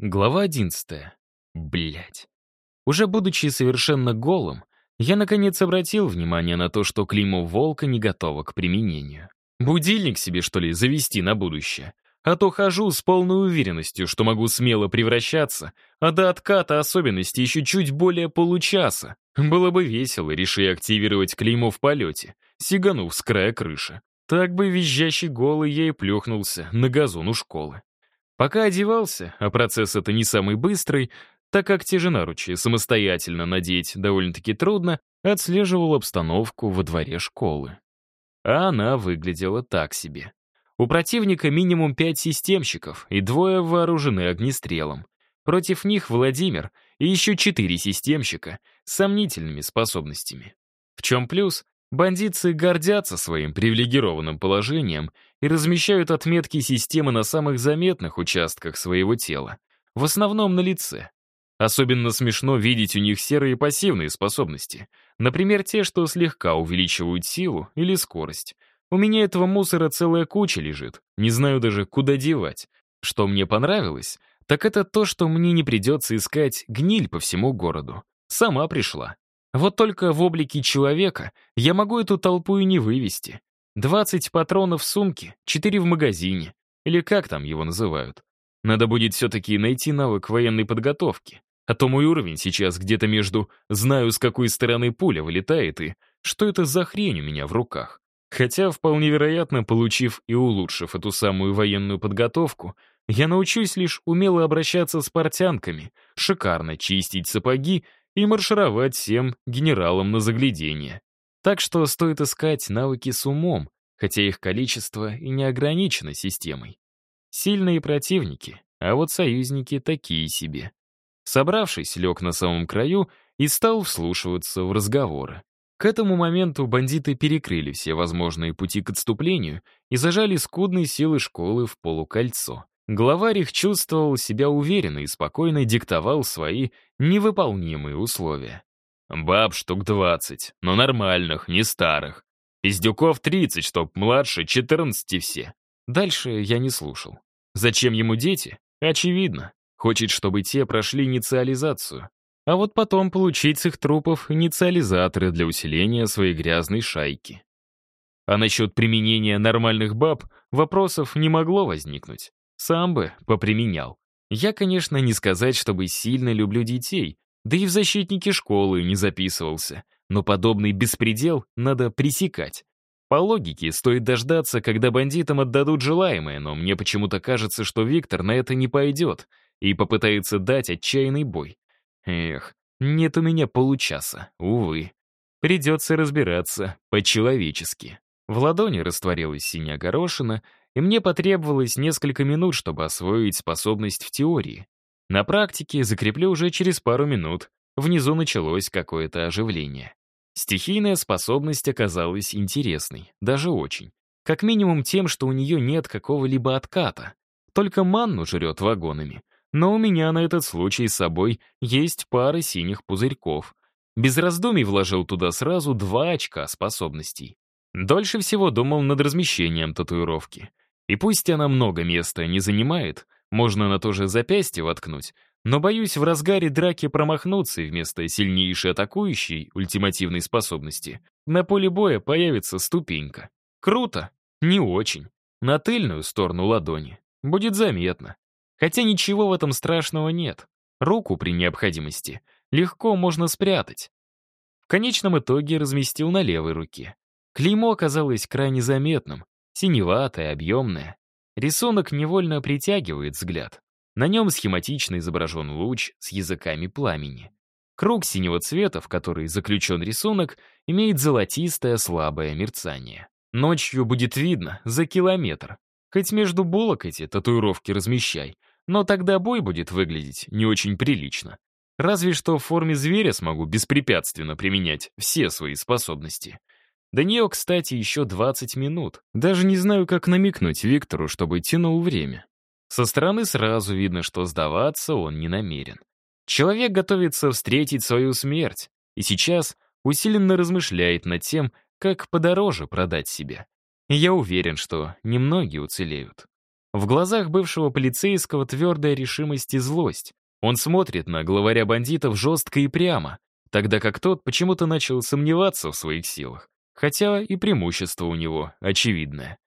Глава 11. Блять. Уже будучи совершенно голым, я наконец обратил внимание на то, что клеймо волка не готово к применению. Будильник себе, что ли, завести на будущее? А то хожу с полной уверенностью, что могу смело превращаться, а до отката особенности еще чуть более получаса. Было бы весело, реши активировать клеймо в полете, сиганув с края крыши. Так бы визжащий голый и плюхнулся на газон у школы. Пока одевался, а процесс это не самый быстрый, так как те же наручи самостоятельно надеть довольно-таки трудно, отслеживал обстановку во дворе школы. А она выглядела так себе. У противника минимум пять системщиков, и двое вооружены огнестрелом. Против них Владимир и еще четыре системщика с сомнительными способностями. В чем плюс? Бандитцы гордятся своим привилегированным положением и размещают отметки системы на самых заметных участках своего тела, в основном на лице. Особенно смешно видеть у них серые пассивные способности, например, те, что слегка увеличивают силу или скорость. У меня этого мусора целая куча лежит, не знаю даже, куда девать. Что мне понравилось, так это то, что мне не придется искать гниль по всему городу. Сама пришла. Вот только в облике человека я могу эту толпу и не вывести. 20 патронов в сумке, 4 в магазине. Или как там его называют. Надо будет все-таки найти навык военной подготовки. А то мой уровень сейчас где-то между «знаю, с какой стороны пуля вылетает» и «что это за хрень у меня в руках». Хотя, вполне вероятно, получив и улучшив эту самую военную подготовку, я научусь лишь умело обращаться с портянками, шикарно чистить сапоги и маршировать всем генералам на заглядение. Так что стоит искать навыки с умом, хотя их количество и не ограничено системой. Сильные противники, а вот союзники такие себе. Собравшись, лег на самом краю и стал вслушиваться в разговоры. К этому моменту бандиты перекрыли все возможные пути к отступлению и зажали скудные силы школы в полукольцо. Главарь их чувствовал себя уверенно и спокойно диктовал свои невыполнимые условия. «Баб штук двадцать, но нормальных, не старых. Пиздюков тридцать, чтоб младше четырнадцати все». Дальше я не слушал. Зачем ему дети? Очевидно. Хочет, чтобы те прошли инициализацию. А вот потом получить с их трупов инициализаторы для усиления своей грязной шайки. А насчет применения нормальных баб вопросов не могло возникнуть. Сам бы поприменял. Я, конечно, не сказать, чтобы сильно люблю детей, да и в защитники школы не записывался, но подобный беспредел надо пресекать. По логике, стоит дождаться, когда бандитам отдадут желаемое, но мне почему-то кажется, что Виктор на это не пойдет и попытается дать отчаянный бой. Эх, нет у меня получаса, увы. Придется разбираться по-человечески. В ладони растворилась синяя горошина, и мне потребовалось несколько минут, чтобы освоить способность в теории. На практике закреплю уже через пару минут. Внизу началось какое-то оживление. Стихийная способность оказалась интересной, даже очень. Как минимум тем, что у нее нет какого-либо отката. Только манну жрет вагонами. Но у меня на этот случай с собой есть пара синих пузырьков. Без раздумий вложил туда сразу два очка способностей. Дольше всего думал над размещением татуировки. И пусть она много места не занимает, можно на то же запястье воткнуть, но боюсь в разгаре драки промахнуться и вместо сильнейшей атакующей ультимативной способности на поле боя появится ступенька. Круто? Не очень. На тыльную сторону ладони. Будет заметно. Хотя ничего в этом страшного нет. Руку при необходимости легко можно спрятать. В конечном итоге разместил на левой руке. Клеймо оказалось крайне заметным, синеватое, объемное. Рисунок невольно притягивает взгляд. На нем схематично изображен луч с языками пламени. Круг синего цвета, в который заключен рисунок, имеет золотистое слабое мерцание. Ночью будет видно за километр. Хоть между булок эти татуировки размещай, но тогда бой будет выглядеть не очень прилично. Разве что в форме зверя смогу беспрепятственно применять все свои способности. До нее, кстати, еще 20 минут. Даже не знаю, как намекнуть Виктору, чтобы тянул время. Со стороны сразу видно, что сдаваться он не намерен. Человек готовится встретить свою смерть, и сейчас усиленно размышляет над тем, как подороже продать себя. Я уверен, что немногие уцелеют. В глазах бывшего полицейского твердая решимость и злость. Он смотрит на главаря бандитов жестко и прямо, тогда как тот почему-то начал сомневаться в своих силах. Хотя и преимущество у него очевидное.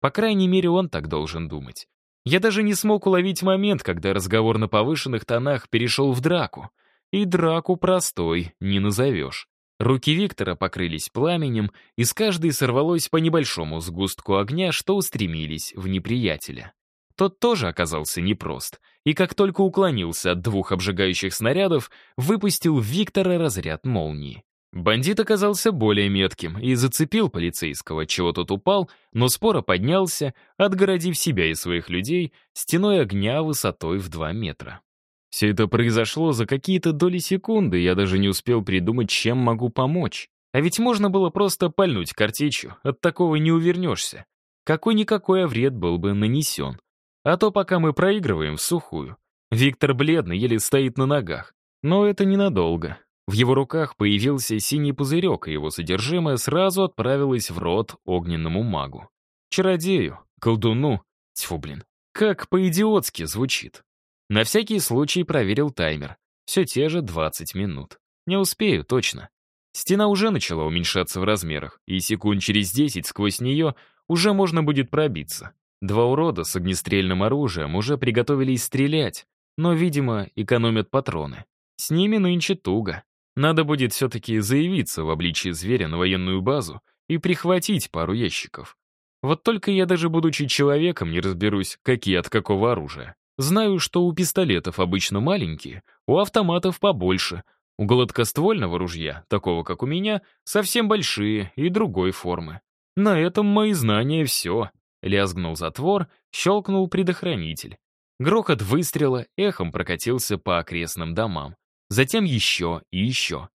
По крайней мере, он так должен думать. Я даже не смог уловить момент, когда разговор на повышенных тонах перешел в драку. И драку простой не назовешь. Руки Виктора покрылись пламенем, и с каждой сорвалось по небольшому сгустку огня, что устремились в неприятеля. Тот тоже оказался непрост, и как только уклонился от двух обжигающих снарядов, выпустил Виктора разряд молнии. Бандит оказался более метким и зацепил полицейского, чего тот упал, но споро поднялся, отгородив себя и своих людей стеной огня высотой в 2 метра. Все это произошло за какие-то доли секунды, я даже не успел придумать, чем могу помочь. А ведь можно было просто пальнуть картечью, от такого не увернешься. Какой-никакой вред был бы нанесен. А то пока мы проигрываем в сухую. Виктор бледный, еле стоит на ногах. Но это ненадолго. В его руках появился синий пузырек, и его содержимое сразу отправилось в рот огненному магу. Чародею, колдуну, тьфу, блин, как по-идиотски звучит. На всякий случай проверил таймер. Все те же 20 минут. Не успею, точно. Стена уже начала уменьшаться в размерах, и секунд через 10 сквозь нее уже можно будет пробиться. Два урода с огнестрельным оружием уже приготовились стрелять, но, видимо, экономят патроны. С ними нынче туго. Надо будет все-таки заявиться в обличии зверя на военную базу и прихватить пару ящиков. Вот только я даже будучи человеком не разберусь, какие от какого оружия. Знаю, что у пистолетов обычно маленькие, у автоматов побольше, у гладкоствольного ружья, такого как у меня, совсем большие и другой формы. На этом мои знания все. Лязгнул затвор, щелкнул предохранитель. Грохот выстрела эхом прокатился по окрестным домам. Затем еще и еще.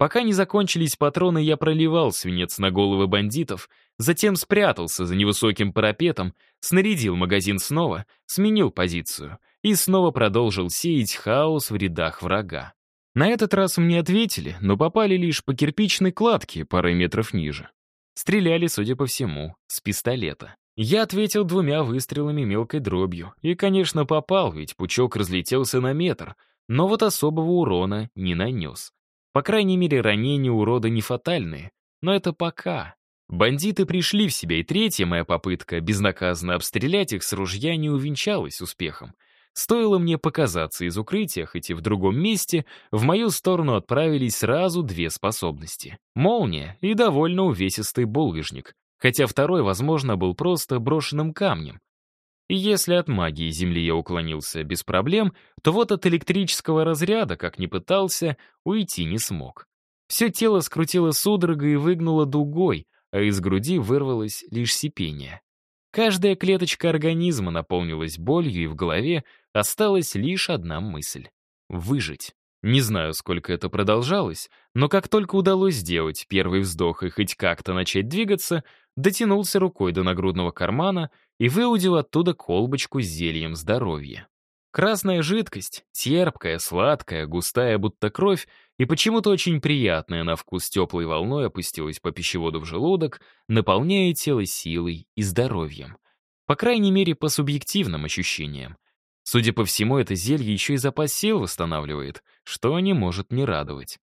Пока не закончились патроны, я проливал свинец на головы бандитов, затем спрятался за невысоким парапетом, снарядил магазин снова, сменил позицию и снова продолжил сеять хаос в рядах врага. На этот раз мне ответили, но попали лишь по кирпичной кладке парой метров ниже. Стреляли, судя по всему, с пистолета. Я ответил двумя выстрелами мелкой дробью. И, конечно, попал, ведь пучок разлетелся на метр — но вот особого урона не нанес. По крайней мере, ранения урода не фатальные. Но это пока. Бандиты пришли в себя, и третья моя попытка безнаказанно обстрелять их с ружья не увенчалась успехом. Стоило мне показаться из укрытия, хоть и в другом месте, в мою сторону отправились сразу две способности. Молния и довольно увесистый булыжник, хотя второй, возможно, был просто брошенным камнем. И если от магии Земли я уклонился без проблем, то вот от электрического разряда, как ни пытался, уйти не смог. Все тело скрутило судорогой и выгнуло дугой, а из груди вырвалось лишь сипение. Каждая клеточка организма наполнилась болью, и в голове осталась лишь одна мысль — выжить. Не знаю, сколько это продолжалось, но как только удалось сделать первый вздох и хоть как-то начать двигаться, дотянулся рукой до нагрудного кармана и выудил оттуда колбочку с зельем здоровья. Красная жидкость, терпкая, сладкая, густая, будто кровь, и почему-то очень приятная на вкус теплой волной опустилась по пищеводу в желудок, наполняя тело силой и здоровьем. По крайней мере, по субъективным ощущениям. Судя по всему, это зелье еще и запас сил восстанавливает, что не может не радовать.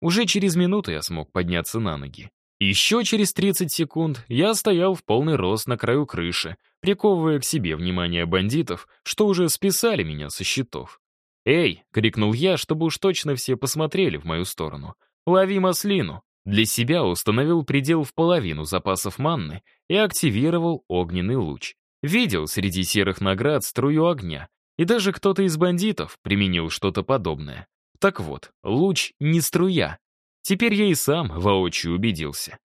Уже через минуту я смог подняться на ноги. Еще через 30 секунд я стоял в полный рост на краю крыши, приковывая к себе внимание бандитов, что уже списали меня со счетов. «Эй!» — крикнул я, чтобы уж точно все посмотрели в мою сторону. «Лови маслину!» Для себя установил предел в половину запасов манны и активировал огненный луч. Видел среди серых наград струю огня, и даже кто-то из бандитов применил что-то подобное. Так вот, луч не струя, Теперь я и сам воочию убедился.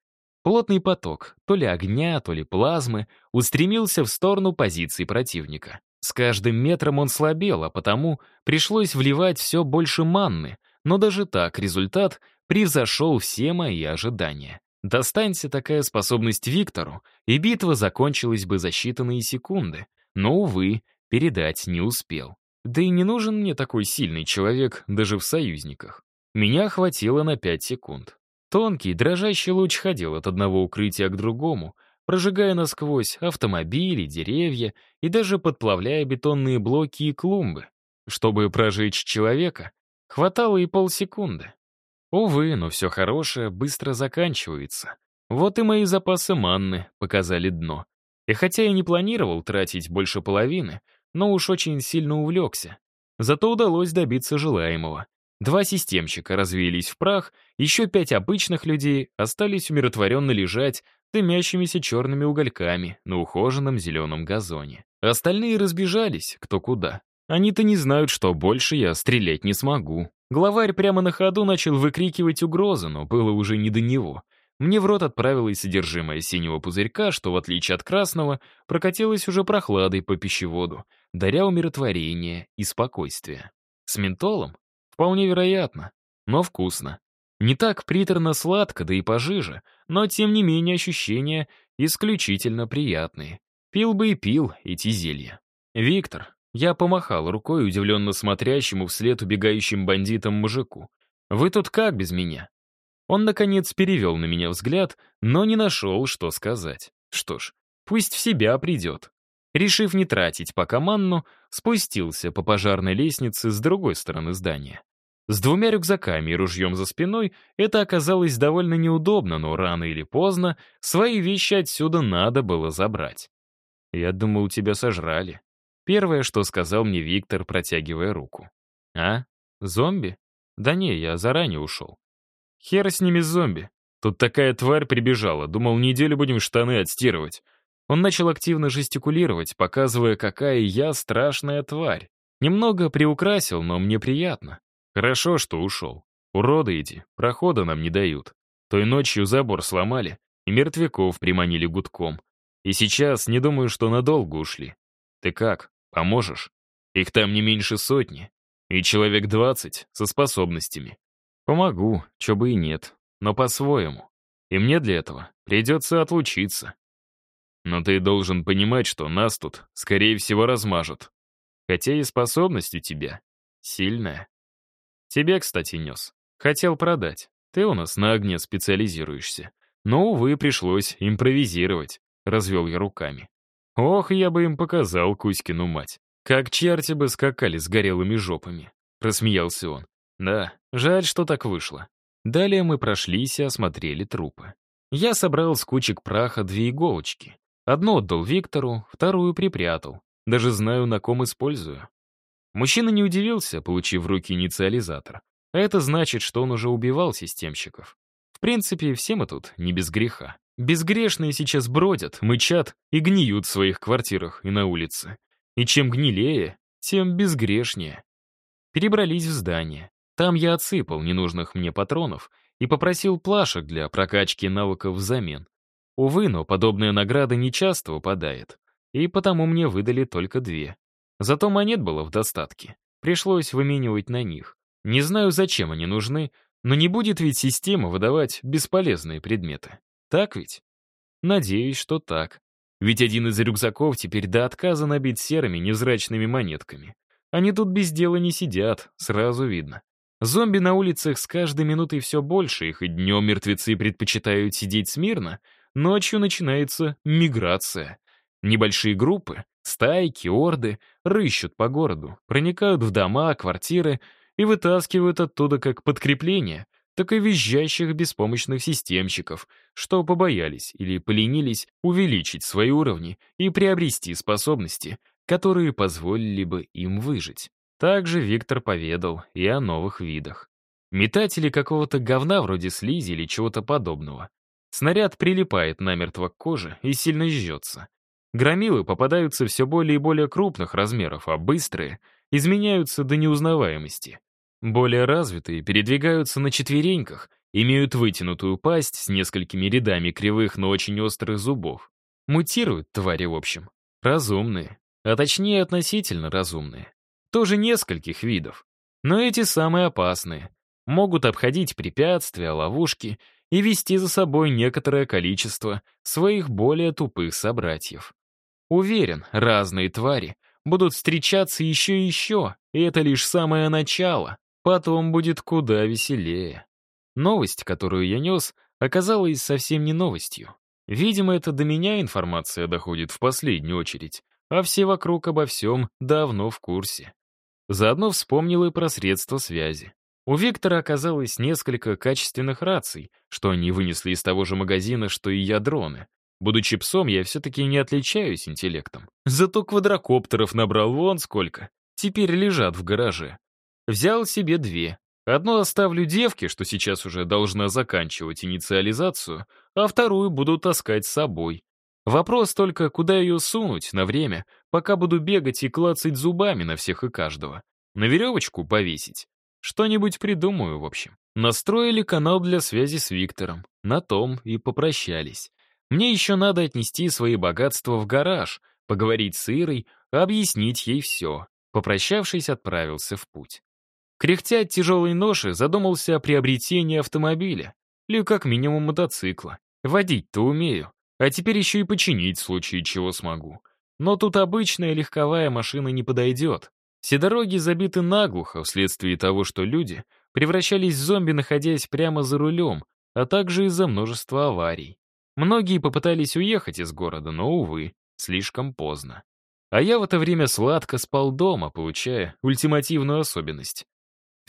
Плотный поток, то ли огня, то ли плазмы, устремился в сторону позиции противника. С каждым метром он слабел, а потому пришлось вливать все больше манны, но даже так результат превзошел все мои ожидания. Достанься такая способность Виктору, и битва закончилась бы за считанные секунды. Но, увы, передать не успел. Да и не нужен мне такой сильный человек даже в союзниках. Меня хватило на пять секунд. Тонкий, дрожащий луч ходил от одного укрытия к другому, прожигая насквозь автомобили, деревья и даже подплавляя бетонные блоки и клумбы. Чтобы прожечь человека, хватало и полсекунды. Увы, но все хорошее быстро заканчивается. Вот и мои запасы манны показали дно. И хотя я не планировал тратить больше половины, но уж очень сильно увлекся. Зато удалось добиться желаемого. Два системщика развеялись в прах, еще пять обычных людей остались умиротворенно лежать дымящимися черными угольками на ухоженном зеленом газоне. Остальные разбежались, кто куда. Они-то не знают, что больше я стрелять не смогу. Главарь прямо на ходу начал выкрикивать угрозы, но было уже не до него. Мне в рот отправилось содержимое синего пузырька, что, в отличие от красного, прокатилось уже прохладой по пищеводу, даря умиротворение и спокойствие. С ментолом? Вполне вероятно, но вкусно. Не так приторно-сладко, да и пожиже, но тем не менее ощущения исключительно приятные. Пил бы и пил эти зелья. «Виктор», я помахал рукой удивленно смотрящему вслед убегающим бандитам мужику. «Вы тут как без меня?» Он, наконец, перевел на меня взгляд, но не нашел, что сказать. Что ж, пусть в себя придет. Решив не тратить пока манну, спустился по пожарной лестнице с другой стороны здания. С двумя рюкзаками и ружьем за спиной это оказалось довольно неудобно, но рано или поздно свои вещи отсюда надо было забрать. Я думал, тебя сожрали. Первое, что сказал мне Виктор, протягивая руку. А? Зомби? Да не, я заранее ушел. Хер с ними зомби. Тут такая тварь прибежала, думал, неделю будем штаны отстирывать. Он начал активно жестикулировать, показывая, какая я страшная тварь. Немного приукрасил, но мне приятно. Хорошо, что ушел. Уроды эти, прохода нам не дают. Той ночью забор сломали и мертвяков приманили гудком. И сейчас не думаю, что надолго ушли. Ты как, поможешь? Их там не меньше сотни. И человек двадцать со способностями. Помогу, чё бы и нет, но по-своему. И мне для этого придется отлучиться. Но ты должен понимать, что нас тут, скорее всего, размажут. Хотя и способность у тебя сильная. Тебе, кстати, нес. Хотел продать. Ты у нас на огне специализируешься. Но, увы, пришлось импровизировать. Развел я руками. Ох, я бы им показал Кузькину мать. Как черти бы скакали с горелыми жопами. Рассмеялся он. Да, жаль, что так вышло. Далее мы прошлись и осмотрели трупы. Я собрал с кучек праха две иголочки. Одну отдал Виктору, вторую припрятал. Даже знаю, на ком использую. Мужчина не удивился, получив в руки инициализатор. А это значит, что он уже убивал системщиков. В принципе, все мы тут не без греха. Безгрешные сейчас бродят, мычат и гниют в своих квартирах и на улице. И чем гнилее, тем безгрешнее. Перебрались в здание. Там я отсыпал ненужных мне патронов и попросил плашек для прокачки навыков взамен. Увы, но подобная награда не часто выпадает, и потому мне выдали только две. Зато монет было в достатке. Пришлось выменивать на них. Не знаю, зачем они нужны, но не будет ведь система выдавать бесполезные предметы. Так ведь? Надеюсь, что так. Ведь один из рюкзаков теперь до отказа набит серыми невзрачными монетками. Они тут без дела не сидят, сразу видно. Зомби на улицах с каждой минутой все больше, их и днем мертвецы предпочитают сидеть смирно, ночью начинается миграция. Небольшие группы, стайки, орды рыщут по городу, проникают в дома, квартиры и вытаскивают оттуда как подкрепление, так и визжащих беспомощных системщиков, что побоялись или поленились увеличить свои уровни и приобрести способности, которые позволили бы им выжить. Также Виктор поведал и о новых видах. Метатели какого-то говна вроде слизи или чего-то подобного. Снаряд прилипает намертво к коже и сильно жжется. Громилы попадаются все более и более крупных размеров, а быстрые изменяются до неузнаваемости. Более развитые передвигаются на четвереньках, имеют вытянутую пасть с несколькими рядами кривых, но очень острых зубов. Мутируют твари, в общем. Разумные. А точнее, относительно разумные тоже нескольких видов. Но эти самые опасные. Могут обходить препятствия, ловушки и вести за собой некоторое количество своих более тупых собратьев. Уверен, разные твари будут встречаться еще и еще, и это лишь самое начало. Потом будет куда веселее. Новость, которую я нес, оказалась совсем не новостью. Видимо, это до меня информация доходит в последнюю очередь, а все вокруг обо всем давно в курсе. Заодно вспомнил и про средства связи. У Виктора оказалось несколько качественных раций, что они вынесли из того же магазина, что и я дроны. Будучи псом, я все-таки не отличаюсь интеллектом. Зато квадрокоптеров набрал вон сколько. Теперь лежат в гараже. Взял себе две. Одну оставлю девке, что сейчас уже должна заканчивать инициализацию, а вторую буду таскать с собой. Вопрос только, куда ее сунуть на время, пока буду бегать и клацать зубами на всех и каждого. На веревочку повесить. Что-нибудь придумаю, в общем. Настроили канал для связи с Виктором. На том и попрощались. Мне еще надо отнести свои богатства в гараж, поговорить с Ирой, объяснить ей все. Попрощавшись, отправился в путь. Кряхтя от тяжелой ноши, задумался о приобретении автомобиля. Или как минимум мотоцикла. Водить-то умею. А теперь еще и починить в случае чего смогу. Но тут обычная легковая машина не подойдет. Все дороги забиты наглухо вследствие того, что люди превращались в зомби, находясь прямо за рулем, а также из-за множества аварий. Многие попытались уехать из города, но, увы, слишком поздно. А я в это время сладко спал дома, получая ультимативную особенность.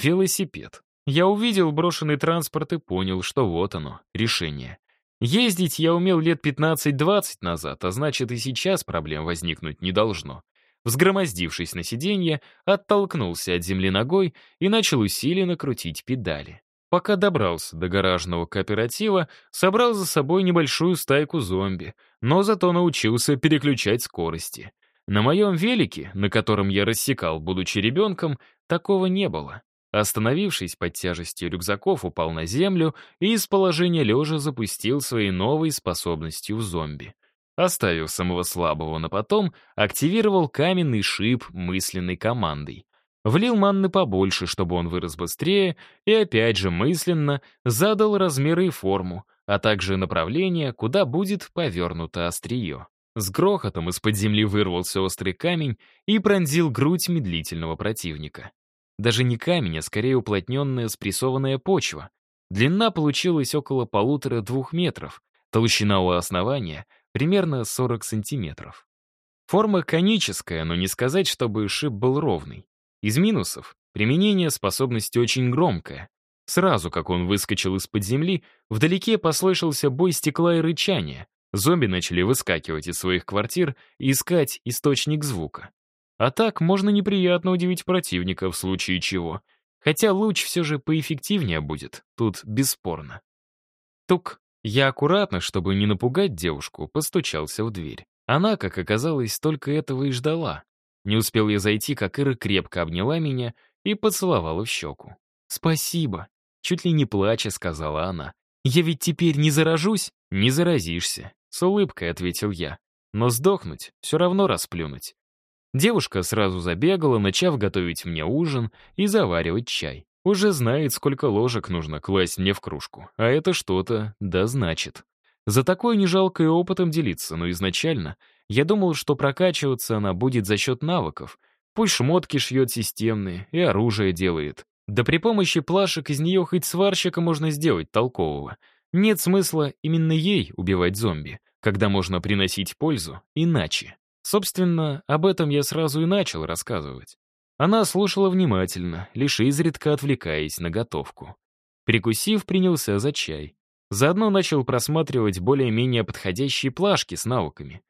Велосипед. Я увидел брошенный транспорт и понял, что вот оно, решение. Ездить я умел лет 15-20 назад, а значит и сейчас проблем возникнуть не должно. Взгромоздившись на сиденье, оттолкнулся от земли ногой и начал усиленно крутить педали. Пока добрался до гаражного кооператива, собрал за собой небольшую стайку зомби, но зато научился переключать скорости. На моем велике, на котором я рассекал, будучи ребенком, такого не было. Остановившись под тяжестью рюкзаков, упал на землю и из положения лежа запустил своей новой способностью в зомби. Оставив самого слабого на потом, активировал каменный шип мысленной командой. Влил манны побольше, чтобы он вырос быстрее, и опять же мысленно задал размеры и форму, а также направление, куда будет повернуто острие. С грохотом из-под земли вырвался острый камень и пронзил грудь медлительного противника. Даже не камень, а скорее уплотненная спрессованная почва. Длина получилась около полутора-двух метров, толщина у основания примерно 40 сантиметров. Форма коническая, но не сказать, чтобы шип был ровный. Из минусов — применение способности очень громкое. Сразу, как он выскочил из-под земли, вдалеке послышался бой стекла и рычание. Зомби начали выскакивать из своих квартир и искать источник звука. А так можно неприятно удивить противника в случае чего. Хотя луч все же поэффективнее будет, тут бесспорно. Тук. Я аккуратно, чтобы не напугать девушку, постучался в дверь. Она, как оказалось, только этого и ждала. Не успел я зайти, как Ира крепко обняла меня и поцеловала в щеку. «Спасибо», — чуть ли не плача сказала она. «Я ведь теперь не заражусь?» «Не заразишься», — с улыбкой ответил я. «Но сдохнуть все равно расплюнуть». Девушка сразу забегала, начав готовить мне ужин и заваривать чай. Уже знает, сколько ложек нужно класть мне в кружку. А это что-то да значит. За такое не жалко и опытом делиться, но изначально я думал, что прокачиваться она будет за счет навыков. Пусть шмотки шьет системные и оружие делает. Да при помощи плашек из нее хоть сварщика можно сделать толкового. Нет смысла именно ей убивать зомби, когда можно приносить пользу иначе. Собственно, об этом я сразу и начал рассказывать. Она слушала внимательно, лишь изредка отвлекаясь на готовку. Прикусив, принялся за чай. Заодно начал просматривать более-менее подходящие плашки с навыками.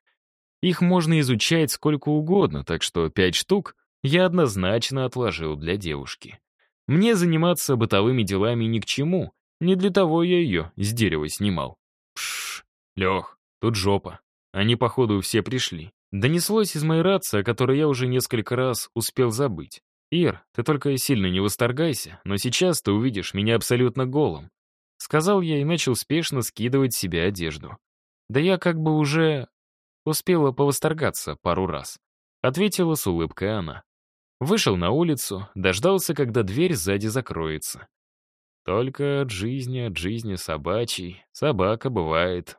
Их можно изучать сколько угодно, так что пять штук я однозначно отложил для девушки. Мне заниматься бытовыми делами ни к чему, не для того я ее с дерева снимал. Пш, Лех, тут жопа. Они, походу, все пришли. Донеслось из моей рации, о которой я уже несколько раз успел забыть. «Ир, ты только сильно не восторгайся, но сейчас ты увидишь меня абсолютно голым». Сказал я и начал спешно скидывать себе одежду. Да я как бы уже успела повосторгаться пару раз. Ответила с улыбкой она. Вышел на улицу, дождался, когда дверь сзади закроется. Только от жизни, от жизни собачьей собака бывает.